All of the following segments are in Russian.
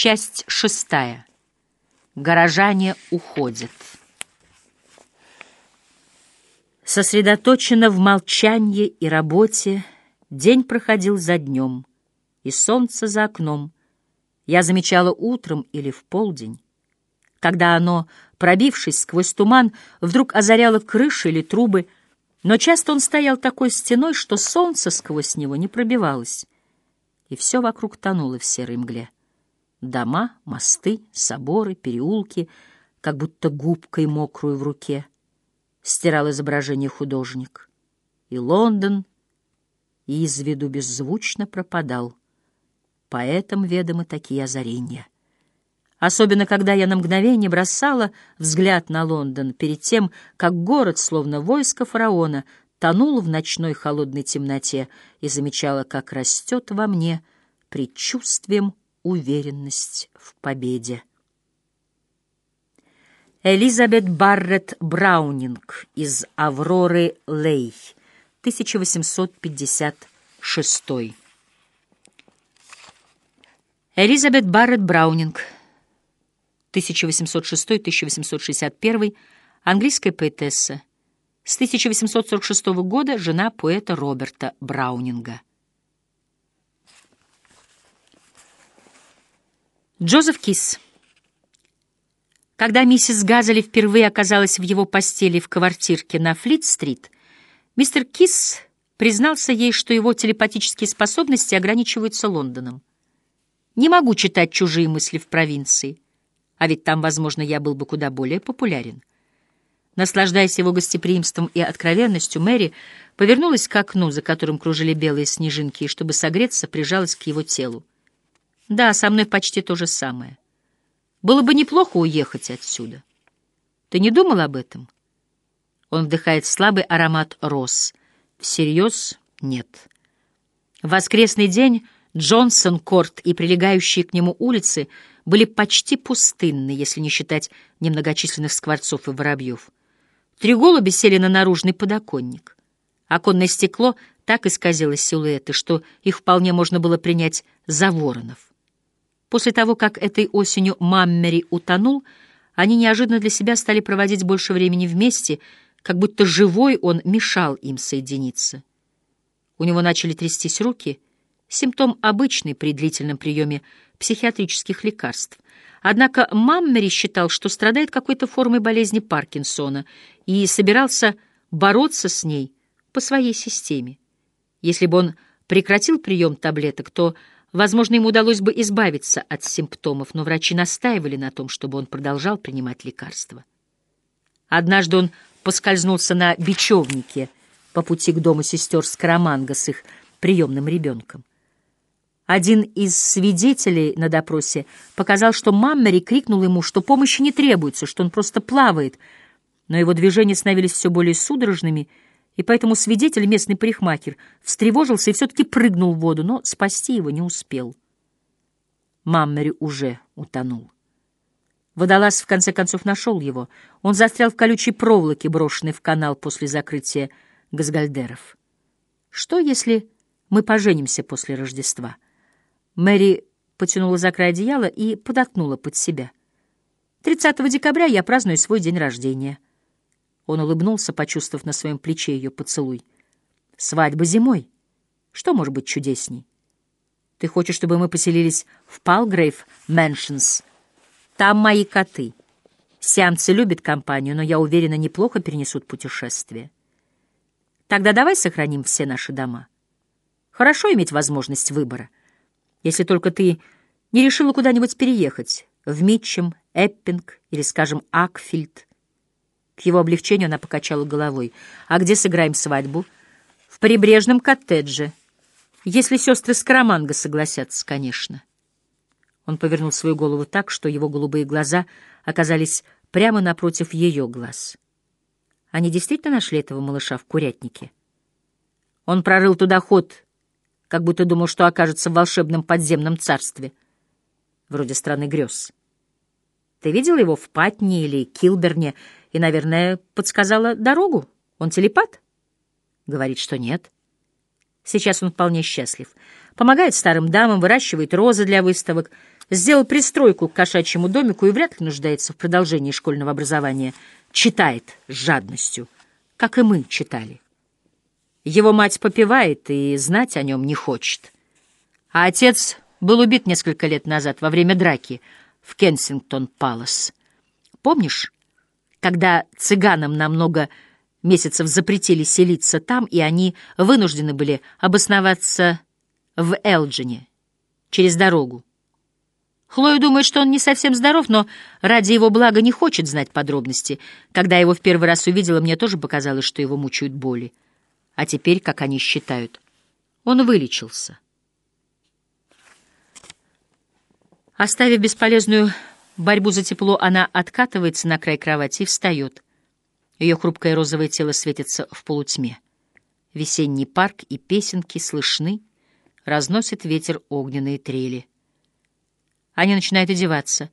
Часть шестая. Горожане уходят. Сосредоточенно в молчании и работе день проходил за днем, и солнце за окном я замечала утром или в полдень, когда оно, пробившись сквозь туман, вдруг озаряло крыши или трубы, но часто он стоял такой стеной, что солнце сквозь него не пробивалось, и все вокруг тонуло в серой мгле. Дома, мосты, соборы, переулки, как будто губкой мокрую в руке, стирал изображение художник. И Лондон из виду беззвучно пропадал. Поэтам ведомы такие озарения. Особенно, когда я на мгновение бросала взгляд на Лондон перед тем, как город, словно войско фараона, тонул в ночной холодной темноте и замечала, как растет во мне предчувствием уверенность в победе. Элизабет Барретт Браунинг из «Авроры Лей», 1856. Элизабет Барретт Браунинг, 1806-1861, английская поэтесса, с 1846 года жена поэта Роберта Браунинга. Джозеф Кис. Когда миссис Газели впервые оказалась в его постели в квартирке на Флит-стрит, мистер Кис признался ей, что его телепатические способности ограничиваются Лондоном. «Не могу читать чужие мысли в провинции, а ведь там, возможно, я был бы куда более популярен». Наслаждаясь его гостеприимством и откровенностью, Мэри повернулась к окну, за которым кружили белые снежинки, и, чтобы согреться, прижалась к его телу. Да, со мной почти то же самое. Было бы неплохо уехать отсюда. Ты не думал об этом? Он вдыхает слабый аромат роз. Всерьез? Нет. В воскресный день Джонсон-Корт и прилегающие к нему улицы были почти пустынны, если не считать немногочисленных скворцов и воробьев. Три голуби сели на наружный подоконник. Оконное стекло так исказило силуэты, что их вполне можно было принять за воронов. После того, как этой осенью Маммери утонул, они неожиданно для себя стали проводить больше времени вместе, как будто живой он мешал им соединиться. У него начали трястись руки, симптом обычный при длительном приеме психиатрических лекарств. Однако Маммери считал, что страдает какой-то формой болезни Паркинсона и собирался бороться с ней по своей системе. Если бы он прекратил прием таблеток, то Возможно, ему удалось бы избавиться от симптомов, но врачи настаивали на том, чтобы он продолжал принимать лекарства. Однажды он поскользнулся на бечевнике по пути к дому сестер Скараманга с их приемным ребенком. Один из свидетелей на допросе показал, что Маммери крикнул ему, что помощи не требуется, что он просто плавает, но его движения становились все более судорожными, и поэтому свидетель, местный парикмахер, встревожился и все-таки прыгнул в воду, но спасти его не успел. Маммери уже утонул. Водолаз в конце концов нашел его. Он застрял в колючей проволоке, брошенной в канал после закрытия газгальдеров. Что, если мы поженимся после Рождества? Мэри потянула за край одеяла и подоткнула под себя. 30 декабря я праздную свой день рождения. Он улыбнулся, почувствовав на своем плече ее поцелуй. «Свадьба зимой. Что может быть чудесней? Ты хочешь, чтобы мы поселились в Палгрейв Мэншнс? Там мои коты. Сиамцы любят компанию, но, я уверена, неплохо перенесут путешествие. Тогда давай сохраним все наши дома. Хорошо иметь возможность выбора. Если только ты не решила куда-нибудь переехать, в Митчем, Эппинг или, скажем, Акфильд. К его облегчению она покачала головой. «А где сыграем свадьбу?» «В прибрежном коттедже. Если сестры Скороманго согласятся, конечно». Он повернул свою голову так, что его голубые глаза оказались прямо напротив ее глаз. Они действительно нашли этого малыша в курятнике? Он прорыл туда ход, как будто думал, что окажется в волшебном подземном царстве. Вроде страны грез. Ты видел его в Патне или Килберне и, наверное, подсказала дорогу? Он телепат? Говорит, что нет. Сейчас он вполне счастлив. Помогает старым дамам, выращивает розы для выставок. сделал пристройку к кошачьему домику и вряд ли нуждается в продолжении школьного образования, читает с жадностью, как и мы читали. Его мать попивает и знать о нем не хочет. А отец был убит несколько лет назад во время драки в Кенсингтон-Палас. Помнишь, когда цыганам на много месяцев запретили селиться там, и они вынуждены были обосноваться в Элджине, через дорогу? Хлоя думает, что он не совсем здоров, но ради его блага не хочет знать подробности. Когда его в первый раз увидела, мне тоже показалось, что его мучают боли. А теперь, как они считают, он вылечился. Оставив бесполезную борьбу за тепло, она откатывается на край кровати и встает. Ее хрупкое розовое тело светится в полутьме. Весенний парк и песенки слышны, разносит ветер огненные трели. Они начинают одеваться.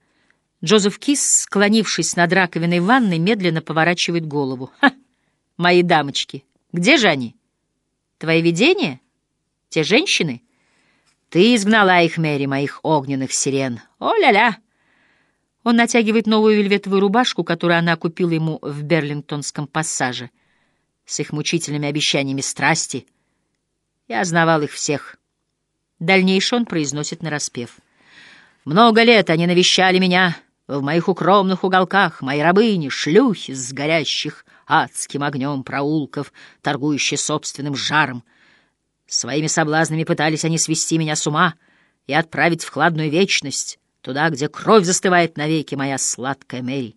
Джозеф Кис, склонившись над раковиной ванной, медленно поворачивает голову. «Ха! Мои дамочки! Где же они? Твои видения? Те женщины?» Ты изгнала их, Мэри, моих огненных сирен. О-ля-ля! Он натягивает новую вельветовую рубашку, которую она купила ему в Берлингтонском пассаже, с их мучительными обещаниями страсти. Я знавал их всех. Дальнейшее он произносит нараспев. Много лет они навещали меня в моих укромных уголках, мои рабыни, шлюхи с горящих адским огнем проулков, торгующие собственным жаром — Своими соблазнами пытались они свести меня с ума и отправить в хладную вечность, туда, где кровь застывает навеки, моя сладкая Мэри.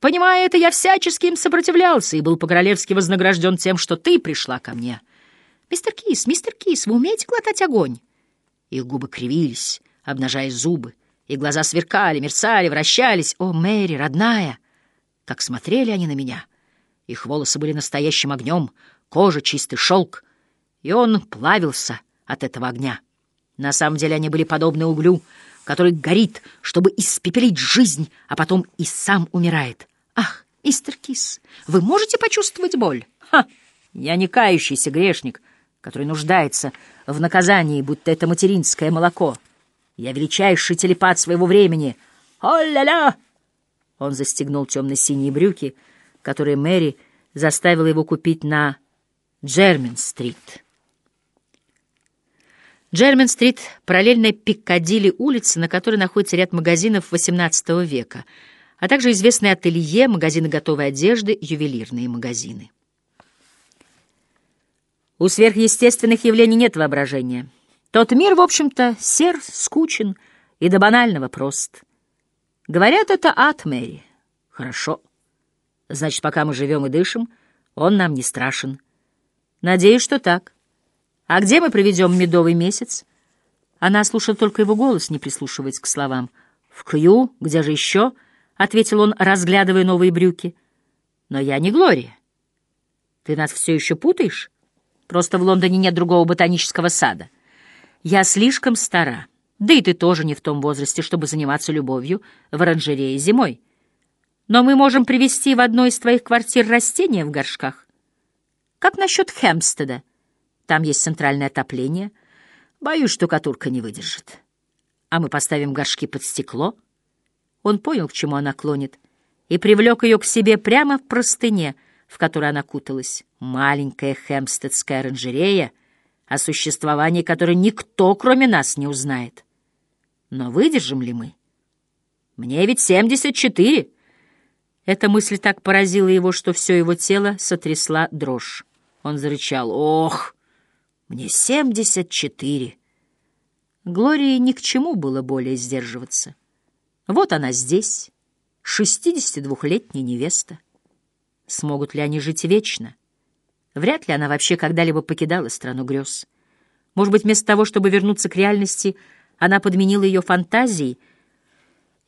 Понимая это, я всячески им сопротивлялся и был по-королевски вознагражден тем, что ты пришла ко мне. Мистер Кис, мистер Кис, вы умеете глотать огонь? Их губы кривились, обнажая зубы, и глаза сверкали, мерцали, вращались. О, Мэри, родная! Как смотрели они на меня! Их волосы были настоящим огнем, кожа — чистый шелк — и он плавился от этого огня. На самом деле они были подобны углю, который горит, чтобы испепелить жизнь, а потом и сам умирает. Ах, мистер Кис, вы можете почувствовать боль? Ха! Я не кающийся грешник, который нуждается в наказании, будто это материнское молоко. Я величайший телепат своего времени. О-ля-ля! Он застегнул темно-синие брюки, которые Мэри заставила его купить на Джермин-стрит. Джермен-стрит — параллельная Пиккадилли улица, на которой находится ряд магазинов XVIII века, а также известные ателье, магазины готовой одежды, ювелирные магазины. У сверхъестественных явлений нет воображения. Тот мир, в общем-то, сер, скучен и до банального прост. Говорят, это ад, Мэри. Хорошо. Значит, пока мы живем и дышим, он нам не страшен. Надеюсь, что так. «А где мы проведем медовый месяц?» Она слушала только его голос, не прислушиваясь к словам. «В Кью? Где же еще?» — ответил он, разглядывая новые брюки. «Но я не Глория. Ты нас все еще путаешь? Просто в Лондоне нет другого ботанического сада. Я слишком стара, да и ты тоже не в том возрасте, чтобы заниматься любовью в оранжерее зимой. Но мы можем привезти в одной из твоих квартир растения в горшках. Как насчет Хемстеда?» Там есть центральное отопление. Боюсь, штукатурка не выдержит. А мы поставим горшки под стекло. Он понял, к чему она клонит, и привлек ее к себе прямо в простыне, в которой она куталась. Маленькая хемстедская оранжерея, о существовании которой никто, кроме нас, не узнает. Но выдержим ли мы? Мне ведь семьдесят четыре. Эта мысль так поразила его, что все его тело сотрясла дрожь. Он зарычал. «Ох!» Мне семьдесят четыре. Глории ни к чему было более сдерживаться. Вот она здесь, шестидесятидвухлетняя невеста. Смогут ли они жить вечно? Вряд ли она вообще когда-либо покидала страну грез. Может быть, вместо того, чтобы вернуться к реальности, она подменила ее фантазией.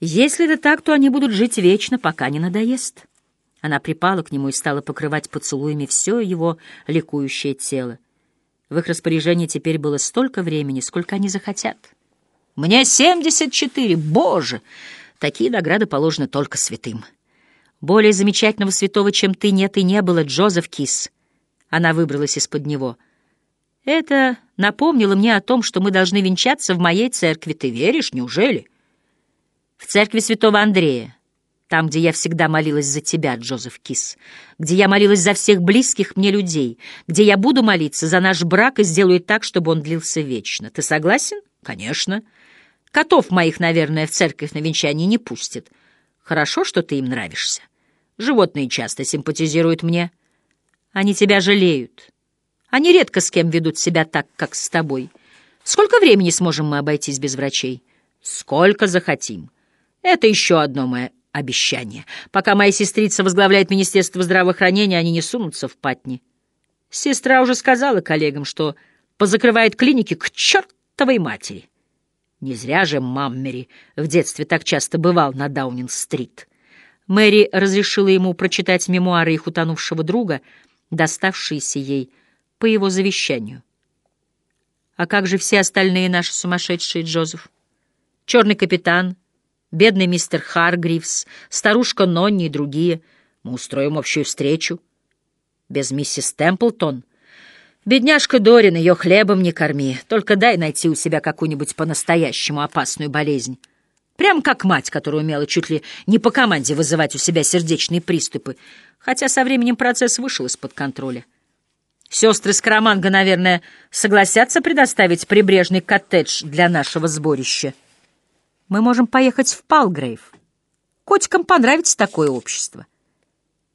Если это так, то они будут жить вечно, пока не надоест. Она припала к нему и стала покрывать поцелуями все его ликующее тело. В их распоряжении теперь было столько времени, сколько они захотят. «Мне семьдесят четыре! Боже!» Такие награды положены только святым. Более замечательного святого, чем ты, нет и не было, Джозеф Кис. Она выбралась из-под него. Это напомнило мне о том, что мы должны венчаться в моей церкви. Ты веришь? Неужели? В церкви святого Андрея, там, где я всегда молилась за тебя, Джозеф Кис, где я молилась за всех близких мне людей, где я буду молиться за наш брак и сделаю так, чтобы он длился вечно. Ты согласен? Конечно. Котов моих, наверное, в церковь на венчание не пустят. Хорошо, что ты им нравишься. Животные часто симпатизируют мне. Они тебя жалеют. Они редко с кем ведут себя так, как с тобой. Сколько времени сможем мы обойтись без врачей? Сколько захотим. Это еще одно мое обещание. Пока моя сестрица возглавляет Министерство здравоохранения, они не сунутся в патни. Сестра уже сказала коллегам, что позакрывает клиники к чертовой матери. Не зря же Маммери в детстве так часто бывал на Даунинг-стрит. Мэри разрешила ему прочитать мемуары их утонувшего друга, доставшиеся ей по его завещанию. А как же все остальные наши сумасшедшие, Джозеф? Черный капитан, бедный мистер Харгривс, старушка Нонни и другие. Мы устроим общую встречу. Без миссис Темплтон. Бедняжка Дорин, ее хлебом не корми. Только дай найти у себя какую-нибудь по-настоящему опасную болезнь. Прям как мать, которая умела чуть ли не по команде вызывать у себя сердечные приступы, хотя со временем процесс вышел из-под контроля. Сестры Скороманга, наверное, согласятся предоставить прибрежный коттедж для нашего сборища. Мы можем поехать в Палгрейв. Котикам понравится такое общество.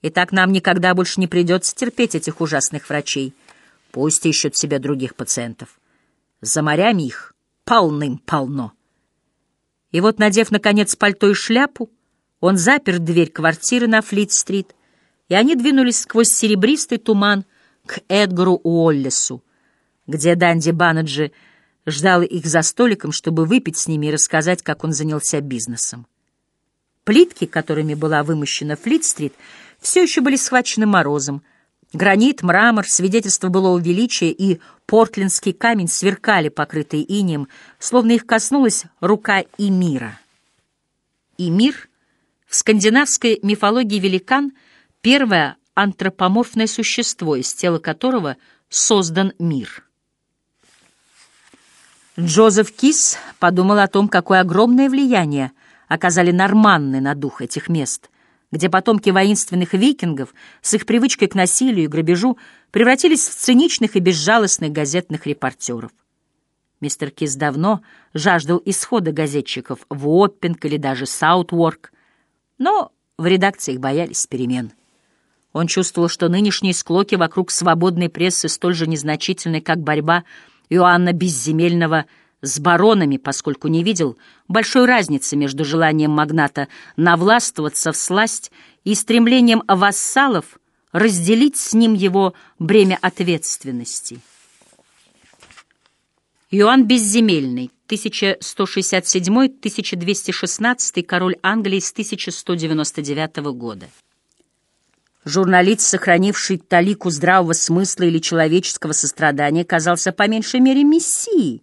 И так нам никогда больше не придется терпеть этих ужасных врачей. Пусть ищут себе других пациентов. За морями их полным-полно. И вот, надев, наконец, пальто и шляпу, он запер дверь квартиры на Флит-стрит, и они двинулись сквозь серебристый туман к Эдгару Уоллесу, где Данди Баннеджи ждал их за столиком, чтобы выпить с ними и рассказать, как он занялся бизнесом. Плитки, которыми была вымощена Флит-стрит, все еще были схвачены морозом — Гранит, мрамор, свидетельство было величия, и портлендский камень сверкали, покрытые инеем, словно их коснулась рука Имира. Имир в скандинавской мифологии великан — первое антропоморфное существо, из тела которого создан мир. Джозеф Кис подумал о том, какое огромное влияние оказали норманны на дух этих мест — где потомки воинственных викингов с их привычкой к насилию и грабежу превратились в циничных и безжалостных газетных репортеров. Мистер Кис давно жаждал исхода газетчиков в Уоппинг или даже Саутворк, но в редакции их боялись перемен. Он чувствовал, что нынешние склоки вокруг свободной прессы столь же незначительны, как борьба Иоанна Безземельного с баронами, поскольку не видел большой разницы между желанием магната навластвоваться в сласть и стремлением вассалов разделить с ним его бремя ответственности. Иоанн Безземельный, 1167-1216, король Англии с 1199 года. Журналист, сохранивший талику здравого смысла или человеческого сострадания, казался по меньшей мере мессией,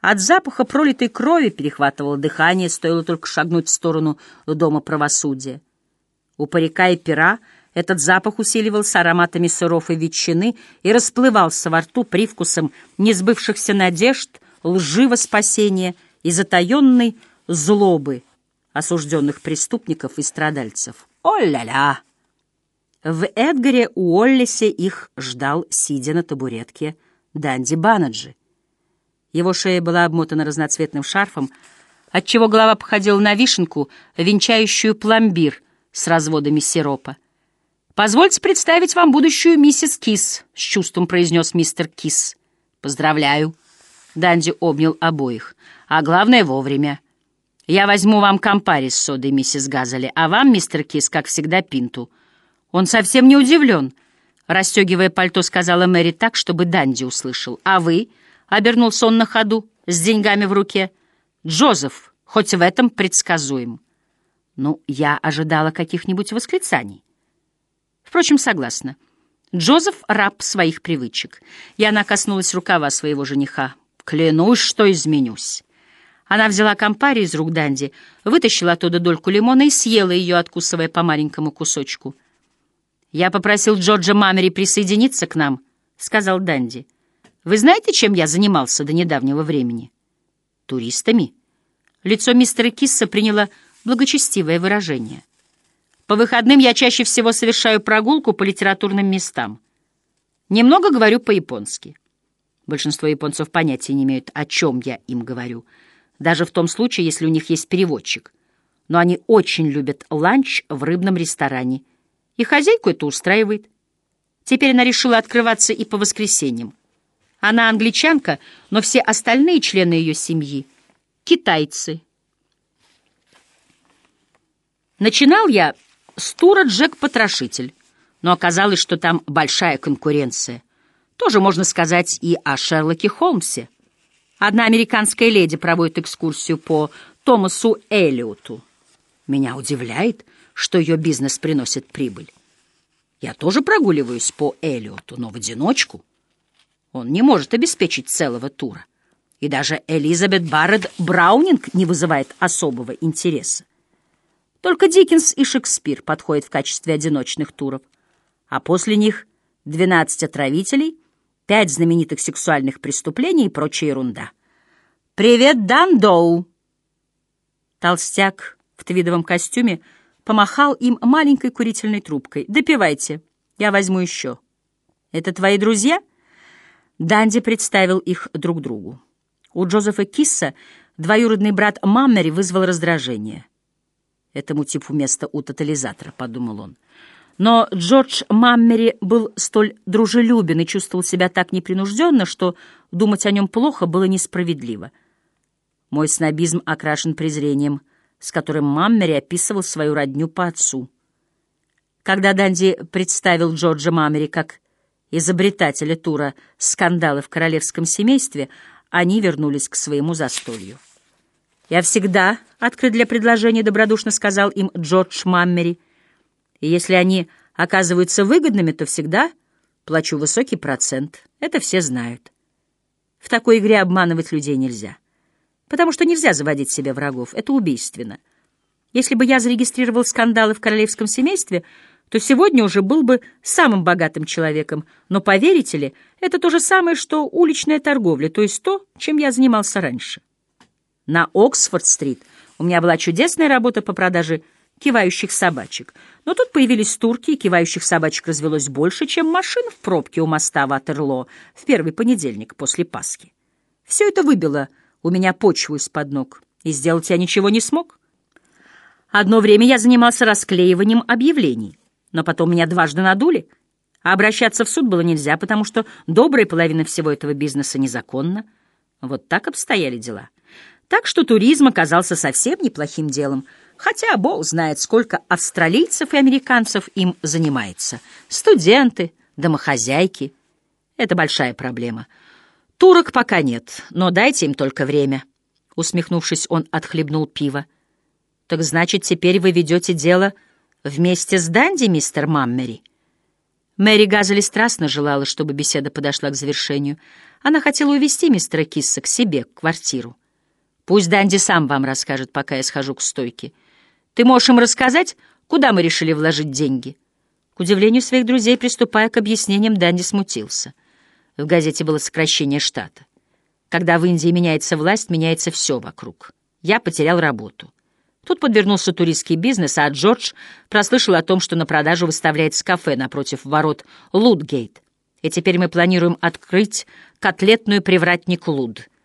от запаха пролитой крови перехватывало дыхание, стоило только шагнуть в сторону дома правосудия. У парика и пера этот запах усиливался ароматами сыров и ветчины и расплывался во рту привкусом несбывшихся надежд, лживого спасения и затаенной злобы осужденных преступников и страдальцев. О-ля-ля! В Эдгаре Уоллесе их ждал, сидя на табуретке, Данди Банаджи. Его шея была обмотана разноцветным шарфом, отчего голова походила на вишенку, венчающую пломбир с разводами сиропа. «Позвольте представить вам будущую миссис Кис», — с чувством произнес мистер Кис. «Поздравляю». Данди обнял обоих. «А главное, вовремя. Я возьму вам компари с содой, миссис Газали, а вам, мистер Кис, как всегда, пинту». Он совсем не удивлен, — расстегивая пальто, сказала Мэри так, чтобы Данди услышал. «А вы?» Обернулся он на ходу, с деньгами в руке. Джозеф, хоть в этом предсказуем. Ну, я ожидала каких-нибудь восклицаний. Впрочем, согласна. Джозеф — раб своих привычек. И она коснулась рукава своего жениха. «Клянусь, что изменюсь». Она взяла компари из рук Данди, вытащила оттуда дольку лимона и съела ее, откусывая по маленькому кусочку. «Я попросил Джорджа Мамери присоединиться к нам», — сказал Данди. Вы знаете, чем я занимался до недавнего времени? Туристами. Лицо мистера Кисса приняло благочестивое выражение. По выходным я чаще всего совершаю прогулку по литературным местам. Немного говорю по-японски. Большинство японцев понятия не имеют, о чем я им говорю, даже в том случае, если у них есть переводчик. Но они очень любят ланч в рыбном ресторане, и хозяйку это устраивает. Теперь она решила открываться и по воскресеньям. Она англичанка, но все остальные члены ее семьи — китайцы. Начинал я с тура «Джек-потрошитель», но оказалось, что там большая конкуренция. Тоже можно сказать и о Шерлоке Холмсе. Одна американская леди проводит экскурсию по Томасу Эллиоту. Меня удивляет, что ее бизнес приносит прибыль. Я тоже прогуливаюсь по Эллиоту, но в одиночку. Он не может обеспечить целого тура. И даже Элизабет Барретт Браунинг не вызывает особого интереса. Только Диккенс и Шекспир подходят в качестве одиночных туров, а после них двенадцать отравителей, пять знаменитых сексуальных преступлений и прочая ерунда. «Привет, Дан Доу!» Толстяк в твидовом костюме помахал им маленькой курительной трубкой. «Допивайте, я возьму еще». «Это твои друзья?» Данди представил их друг другу. У Джозефа Кисса двоюродный брат Маммери вызвал раздражение — Этому типу место у тотализатора, — подумал он. Но Джордж Маммери был столь дружелюбен и чувствовал себя так непринужденно, что думать о нем плохо было несправедливо. Мой снобизм окрашен презрением, с которым Маммери описывал свою родню по отцу. Когда Данди представил Джорджа Маммери как изобретателя тура «Скандалы в королевском семействе», они вернулись к своему застолью. «Я всегда открыт для предложений», — добродушно сказал им Джордж Маммери. «И если они оказываются выгодными, то всегда плачу высокий процент. Это все знают. В такой игре обманывать людей нельзя, потому что нельзя заводить себе врагов. Это убийственно. Если бы я зарегистрировал скандалы в королевском семействе, то сегодня уже был бы самым богатым человеком. Но, поверите ли, это то же самое, что уличная торговля, то есть то, чем я занимался раньше». На Оксфорд-стрит у меня была чудесная работа по продаже кивающих собачек. Но тут появились турки, и кивающих собачек развелось больше, чем машин в пробке у моста Ватерло в первый понедельник после Пасхи. Все это выбило у меня почву из-под ног, и сделать я ничего не смог. Одно время я занимался расклеиванием объявлений, но потом меня дважды надули, а обращаться в суд было нельзя, потому что добрая половина всего этого бизнеса незаконна. Вот так обстояли дела. Так что туризм оказался совсем неплохим делом, хотя бог знает, сколько австралийцев и американцев им занимается. Студенты, домохозяйки. Это большая проблема. Турок пока нет, но дайте им только время. Усмехнувшись, он отхлебнул пиво. Так значит, теперь вы ведете дело вместе с Данди, мистер Маммери? Мэри Газели страстно желала, чтобы беседа подошла к завершению. Она хотела увести мистера Кисса к себе, в квартиру. Пусть Данди сам вам расскажет, пока я схожу к стойке. Ты можешь им рассказать, куда мы решили вложить деньги?» К удивлению своих друзей, приступая к объяснениям, Данди смутился. В газете было сокращение штата. Когда в Индии меняется власть, меняется все вокруг. Я потерял работу. Тут подвернулся туристский бизнес, а Джордж прослышал о том, что на продажу выставляется кафе напротив ворот Лудгейт. И теперь мы планируем открыть котлетную привратник Луд —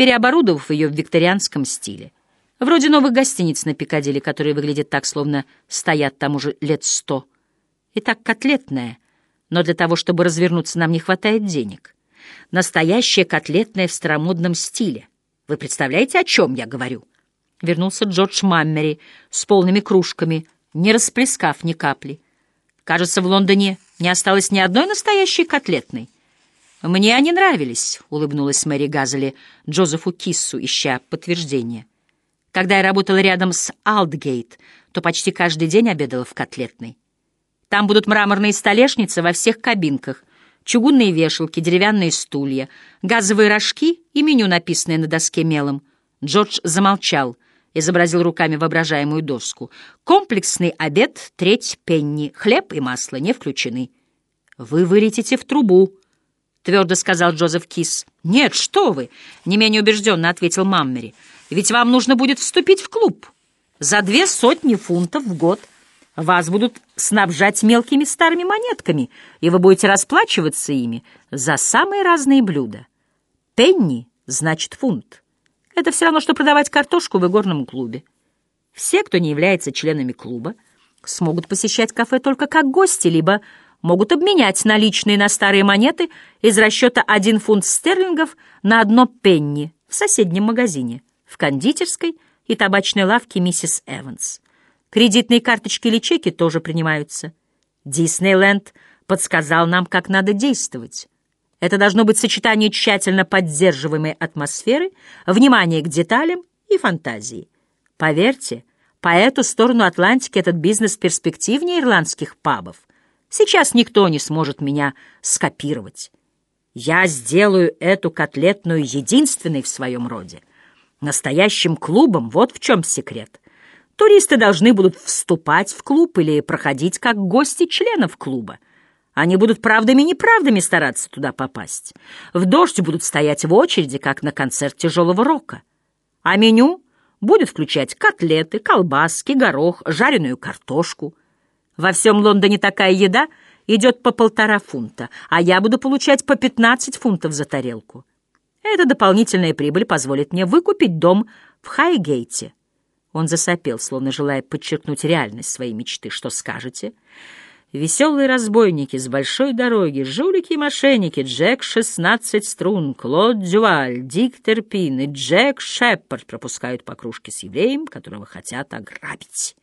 переоборудовав ее в викторианском стиле. Вроде новых гостиниц на Пикадилли, которые выглядят так, словно стоят там уже лет сто. И так котлетная, но для того, чтобы развернуться, нам не хватает денег. Настоящая котлетная в старомодном стиле. Вы представляете, о чем я говорю? Вернулся Джордж Маммери с полными кружками, не расплескав ни капли. Кажется, в Лондоне не осталось ни одной настоящей котлетной. «Мне они нравились», — улыбнулась Мэри Газели Джозефу Киссу, ища подтверждение. «Когда я работала рядом с Алдгейт, то почти каждый день обедала в котлетной. Там будут мраморные столешницы во всех кабинках, чугунные вешалки, деревянные стулья, газовые рожки и меню, написанное на доске мелом». Джордж замолчал, изобразил руками воображаемую доску. «Комплексный обед, треть пенни, хлеб и масло не включены». «Вы вылетите в трубу», — твердо сказал Джозеф Кис. «Нет, что вы!» — не менее убежденно ответил Маммери. «Ведь вам нужно будет вступить в клуб. За две сотни фунтов в год вас будут снабжать мелкими старыми монетками, и вы будете расплачиваться ими за самые разные блюда. Пенни значит фунт. Это все равно, что продавать картошку в игорном клубе. Все, кто не является членами клуба, смогут посещать кафе только как гости, либо могут обменять наличные на старые монеты из расчета один фунт стерлингов на одно пенни в соседнем магазине, в кондитерской и табачной лавке миссис Эванс. Кредитные карточки или чеки тоже принимаются. Диснейленд подсказал нам, как надо действовать. Это должно быть сочетание тщательно поддерживаемой атмосферы, внимания к деталям и фантазии. Поверьте, по эту сторону Атлантики этот бизнес перспективнее ирландских пабов. Сейчас никто не сможет меня скопировать. Я сделаю эту котлетную единственной в своем роде. Настоящим клубом вот в чем секрет. Туристы должны будут вступать в клуб или проходить как гости членов клуба. Они будут правдами-неправдами стараться туда попасть. В дождь будут стоять в очереди, как на концерт тяжелого рока. А меню будет включать котлеты, колбаски, горох, жареную картошку — во всем Лондоне такая еда идет по полтора фунта, а я буду получать по 15 фунтов за тарелку. Эта дополнительная прибыль позволит мне выкупить дом в Хайгейте. Он засопел, словно желая подчеркнуть реальность своей мечты. Что скажете? Веселые разбойники с большой дороги, жулики и мошенники, Джек 16 струн, Клод Дюваль, Дик Терпин и Джек Шепард пропускают по кружке с евреем, которого хотят ограбить.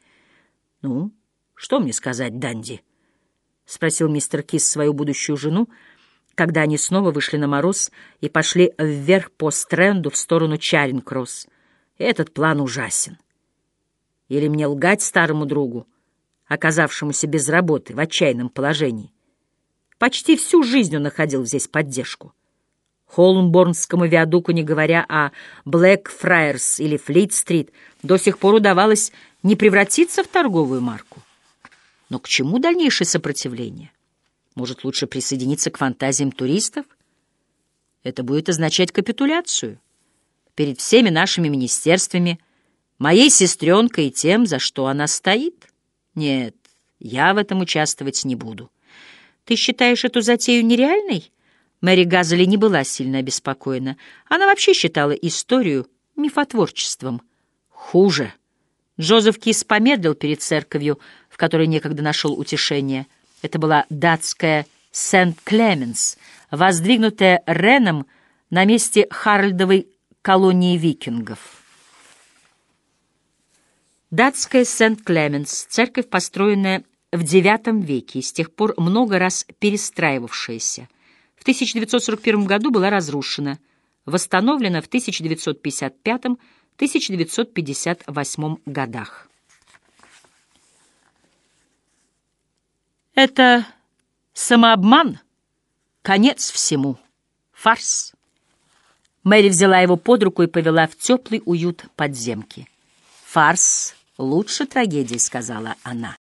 Ну, «Что мне сказать, Данди?» — спросил мистер Кис свою будущую жену, когда они снова вышли на мороз и пошли вверх по стренду в сторону Чаринг-Кросс. «Этот план ужасен. Или мне лгать старому другу, оказавшемуся без работы, в отчаянном положении? Почти всю жизнь он находил здесь поддержку. Холмборнскому виадуку, не говоря о Блэк-Фраерс или Флит-стрит, до сих пор удавалось не превратиться в торговую марку. Но к чему дальнейшее сопротивление? Может, лучше присоединиться к фантазиям туристов? Это будет означать капитуляцию перед всеми нашими министерствами, моей сестренкой и тем, за что она стоит. Нет, я в этом участвовать не буду. Ты считаешь эту затею нереальной? Мэри Газели не была сильно обеспокоена. Она вообще считала историю мифотворчеством. Хуже. Джозеф Кис помедлил перед церковью, в которой некогда нашел утешение. Это была датская Сент-Клеменс, воздвигнутая Реном на месте Харальдовой колонии викингов. Датская Сент-Клеменс, церковь, построенная в IX веке и с тех пор много раз перестраивавшаяся. В 1941 году была разрушена, восстановлена в 1955-1958 годах. Это самообман, конец всему, фарс. Мэри взяла его под руку и повела в теплый уют подземки. «Фарс лучше трагедии», — сказала она.